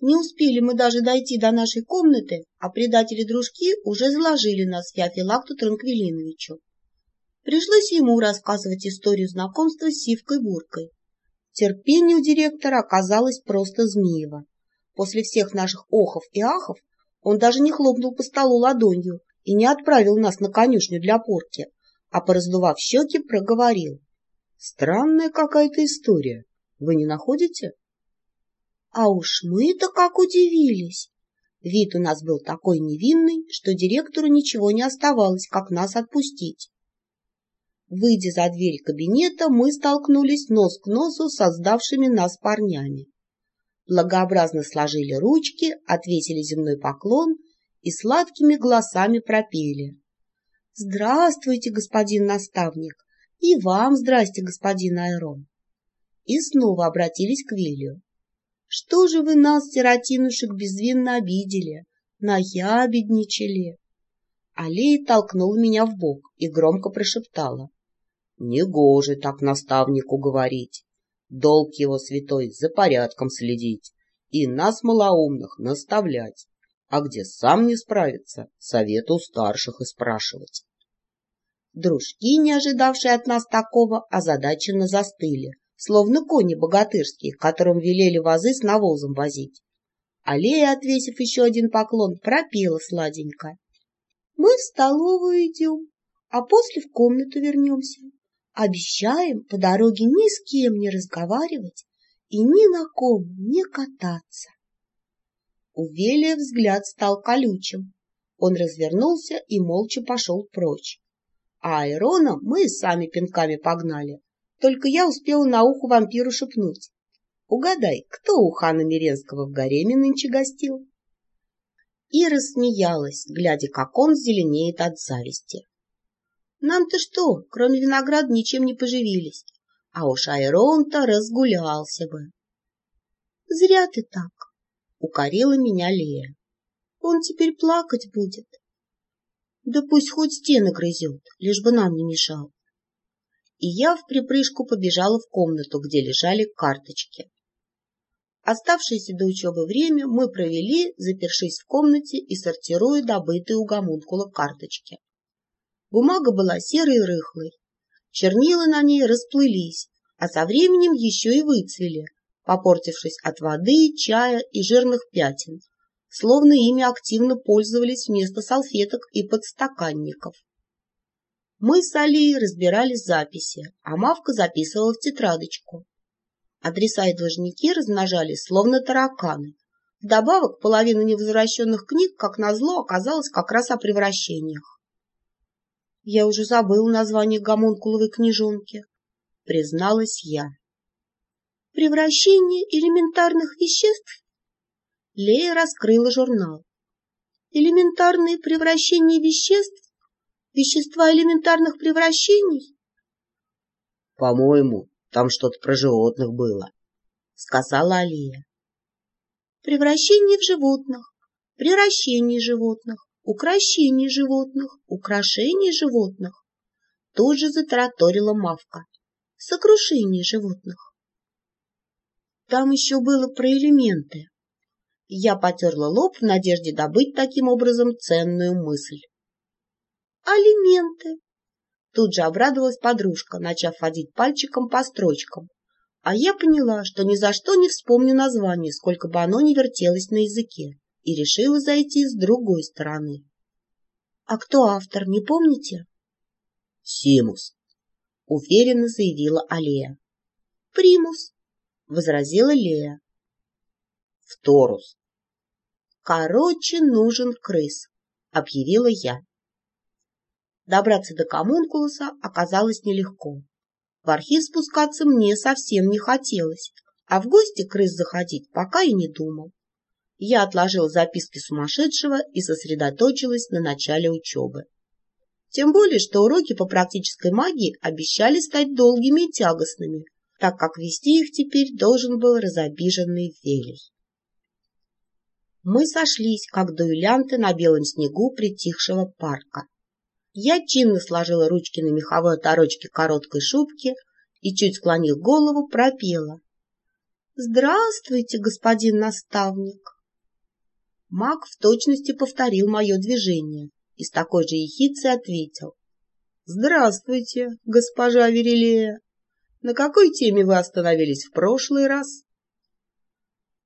Не успели мы даже дойти до нашей комнаты, а предатели-дружки уже заложили нас Феофилакту Транквилиновичу. Пришлось ему рассказывать историю знакомства с Сивкой-Буркой. Терпение у директора оказалось просто змеево. После всех наших охов и ахов он даже не хлопнул по столу ладонью и не отправил нас на конюшню для порки, а, пораздував щеки, проговорил. Странная какая-то история. Вы не находите? А уж мы-то как удивились. Вид у нас был такой невинный, что директору ничего не оставалось, как нас отпустить. Выйдя за дверь кабинета, мы столкнулись нос к носу с создавшими нас парнями. Благообразно сложили ручки, отвесили земной поклон и сладкими голосами пропели. «Здравствуйте, господин наставник! И вам здрасте, господин Айрон!» И снова обратились к Вилью. «Что же вы нас, сиротинушек, безвинно обидели, наябедничали?» Аллея толкнула меня в бок и громко прошептала. «Негоже так наставнику говорить. Долг его святой за порядком следить и нас, малоумных, наставлять а где сам не справится, совет у старших и спрашивать. Дружки, не ожидавшие от нас такого, озадаченно застыли, словно кони богатырские, которым велели вазы с навозом возить. Аллея, отвесив еще один поклон, пропела сладенько. — Мы в столовую идем, а после в комнату вернемся. Обещаем по дороге ни с кем не разговаривать и ни на ком не кататься. У Велия взгляд стал колючим. Он развернулся и молча пошел прочь. А Айрона мы сами пинками погнали. Только я успела на ухо вампиру шепнуть. Угадай, кто у хана Миренского в гареме нынче гостил? И рассмеялась, глядя, как он зеленеет от зависти. Нам-то что, кроме винограда, ничем не поживились. А уж Айрон-то разгулялся бы. Зря ты так, укорила меня Лея. Он теперь плакать будет. Да пусть хоть стены грызет, лишь бы нам не мешал. И я в припрыжку побежала в комнату, где лежали карточки. Оставшееся до учебы время мы провели, запершись в комнате и сортируя добытые у гомункула карточки. Бумага была серой и рыхлой. Чернила на ней расплылись, а со временем еще и выцвели, попортившись от воды, чая и жирных пятен, словно ими активно пользовались вместо салфеток и подстаканников. Мы с Алией разбирали записи, а Мавка записывала в тетрадочку. Адреса и должники размножались, словно тараканы. Вдобавок, половина невозвращенных книг, как назло, оказалась как раз о превращениях. Я уже забыл название гомункуловой книжонки, призналась я. Превращение элементарных веществ? Лея раскрыла журнал. Элементарные превращения веществ? Вещества элементарных превращений? По-моему, там что-то про животных было, сказала Алия. Превращение в животных, превращение животных, укращение животных, украшение животных. Тут же затараторила Мавка. Сокрушение животных. Там еще было про элементы. Я потерла лоб в надежде добыть таким образом ценную мысль. «Алименты!» Тут же обрадовалась подружка, начав водить пальчиком по строчкам. А я поняла, что ни за что не вспомню название, сколько бы оно ни вертелось на языке, и решила зайти с другой стороны. — А кто автор, не помните? — Симус, — уверенно заявила Алия. — Примус, — возразила Лея. «Вторус». «Короче, нужен крыс», — объявила я. Добраться до Комункулуса оказалось нелегко. В архив спускаться мне совсем не хотелось, а в гости крыс заходить пока и не думал. Я отложил записки сумасшедшего и сосредоточилась на начале учебы. Тем более, что уроки по практической магии обещали стать долгими и тягостными, так как вести их теперь должен был разобиженный Велий. Мы сошлись, как дуэлянты на белом снегу притихшего парка. Я чинно сложила ручки на меховой оторочке короткой шубки и, чуть склонив голову, пропела. Здравствуйте, господин наставник. Маг в точности повторил мое движение и с такой же ехицей ответил. Здравствуйте, госпожа Верилея. На какой теме вы остановились в прошлый раз?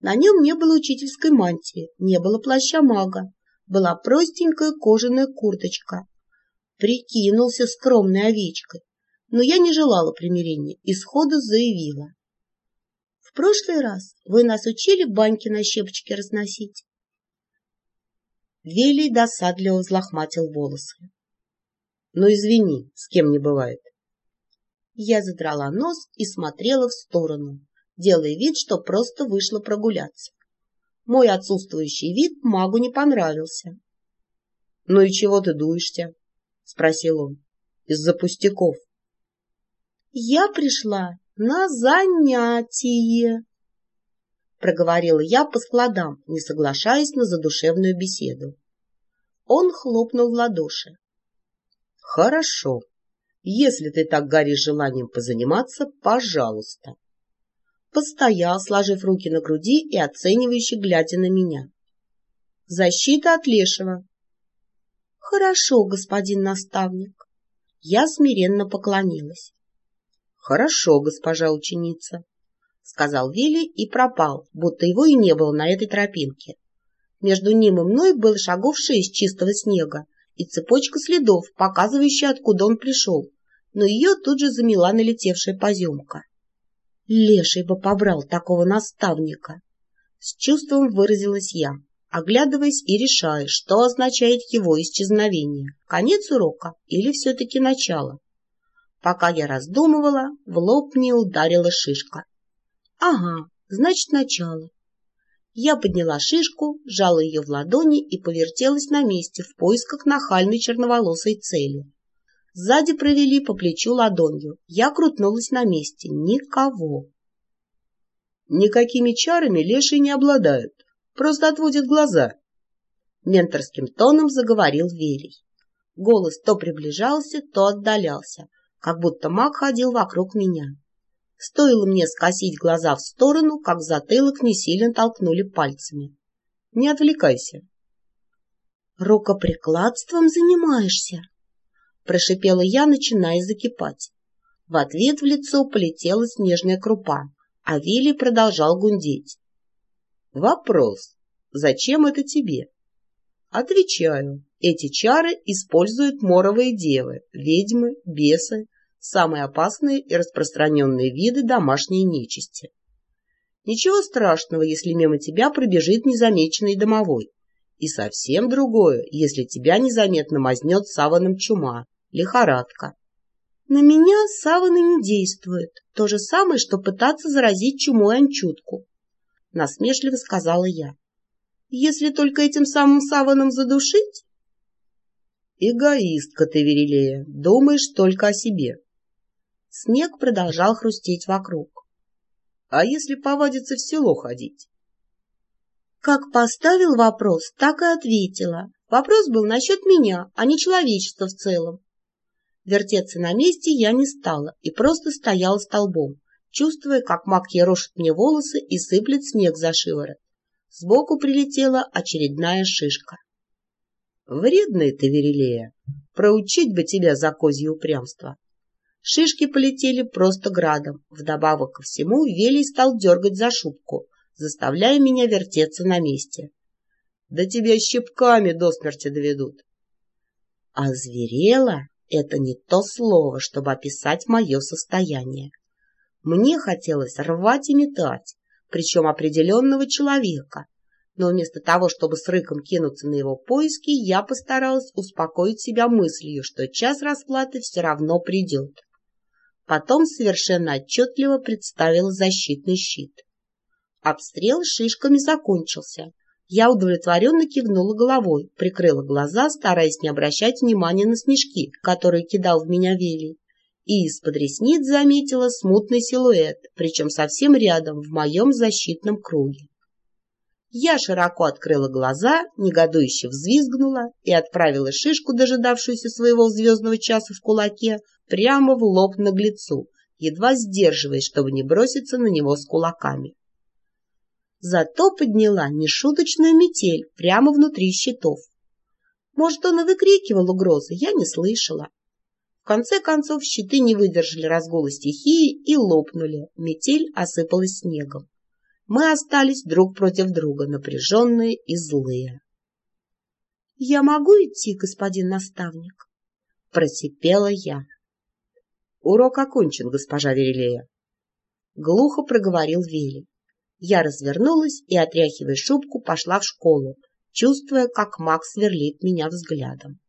На нем не было учительской мантии, не было плаща мага, была простенькая кожаная курточка. Прикинулся скромной овечкой, но я не желала примирения и сходу заявила. В прошлый раз вы нас учили баньки на щепочки разносить. Велий досадливо взлохматил волосы. Ну, извини, с кем не бывает. Я задрала нос и смотрела в сторону, делая вид, что просто вышла прогуляться. Мой отсутствующий вид магу не понравился. — Ну и чего ты дуешься? — спросил он. — Из-за пустяков. — Я пришла на занятие, — проговорила я по складам, не соглашаясь на задушевную беседу. Он хлопнул в ладоши. — Хорошо. Если ты так горишь желанием позаниматься, пожалуйста постоял, сложив руки на груди и оценивающе глядя на меня. Защита от лешего. Хорошо, господин наставник. Я смиренно поклонилась. Хорошо, госпожа ученица, сказал Вилли и пропал, будто его и не было на этой тропинке. Между ним и мной было шагов шесть чистого снега и цепочка следов, показывающая, откуда он пришел, но ее тут же замела налетевшая поземка. Леший бы побрал такого наставника. С чувством выразилась я, оглядываясь и решая, что означает его исчезновение. Конец урока или все-таки начало? Пока я раздумывала, в лоб мне ударила шишка. Ага, значит, начало. Я подняла шишку, сжала ее в ладони и повертелась на месте в поисках нахальной черноволосой цели. Сзади провели по плечу ладонью. Я крутнулась на месте. Никого. Никакими чарами лешие не обладают. Просто отводят глаза. Менторским тоном заговорил Верий. Голос то приближался, то отдалялся, как будто маг ходил вокруг меня. Стоило мне скосить глаза в сторону, как затылок не сильно толкнули пальцами. Не отвлекайся. Рукоприкладством занимаешься? прошипела я, начиная закипать. В ответ в лицо полетела снежная крупа, а Вилли продолжал гундеть. Вопрос. Зачем это тебе? Отвечаю. Эти чары используют моровые девы, ведьмы, бесы, самые опасные и распространенные виды домашней нечисти. Ничего страшного, если мимо тебя пробежит незамеченный домовой. И совсем другое, если тебя незаметно мазнет саваном чума лихорадка. На меня саваны не действуют. То же самое, что пытаться заразить чумой анчутку. Насмешливо сказала я. Если только этим самым саваном задушить? Эгоистка ты, Верилея, думаешь только о себе. Снег продолжал хрустеть вокруг. А если повадиться в село ходить? Как поставил вопрос, так и ответила. Вопрос был насчет меня, а не человечества в целом. Вертеться на месте я не стала и просто стояла столбом, чувствуя, как маг ерошит мне волосы и сыплет снег за шиворот. Сбоку прилетела очередная шишка. Вредная ты, Верилея, проучить бы тебя за козье упрямство. Шишки полетели просто градом. Вдобавок ко всему Велий стал дергать за шубку, заставляя меня вертеться на месте. Да тебя щипками до смерти доведут. А зверела это не то слово, чтобы описать мое состояние. Мне хотелось рвать и метать, причем определенного человека, но вместо того, чтобы с рыком кинуться на его поиски, я постаралась успокоить себя мыслью, что час расплаты все равно придет. Потом совершенно отчетливо представила защитный щит. Обстрел шишками закончился, я удовлетворенно кивнула головой, прикрыла глаза, стараясь не обращать внимания на снежки, которые кидал в меня Вели, и из-под ресниц заметила смутный силуэт, причем совсем рядом, в моем защитном круге. Я широко открыла глаза, негодующе взвизгнула и отправила шишку, дожидавшуюся своего звездного часа в кулаке, прямо в лоб наглецу, едва сдерживаясь, чтобы не броситься на него с кулаками. зато подняла нешуточную метель прямо внутри щитов. Может, он и выкрикивал угрозы, я не слышала. В конце концов, щиты не выдержали разгула стихии и лопнули, метель осыпалась снегом. Мы остались друг против друга, напряженные и злые. — Я могу идти, господин наставник? — просипела я. — Урок окончен, госпожа Верилея. Глухо проговорил Вели. Я развернулась и, отряхивая шубку, пошла в школу, чувствуя, как Макс сверлит меня взглядом.